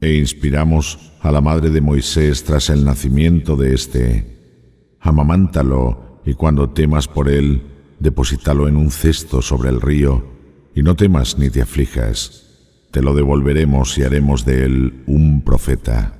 E inspiramos a la madre de Moisés tras el nacimiento de éste. Amamántalo y cuando temas por él, deposítalo en un cesto sobre el río y no temas ni te aflijas. Te lo devolveremos y haremos de él un profeta.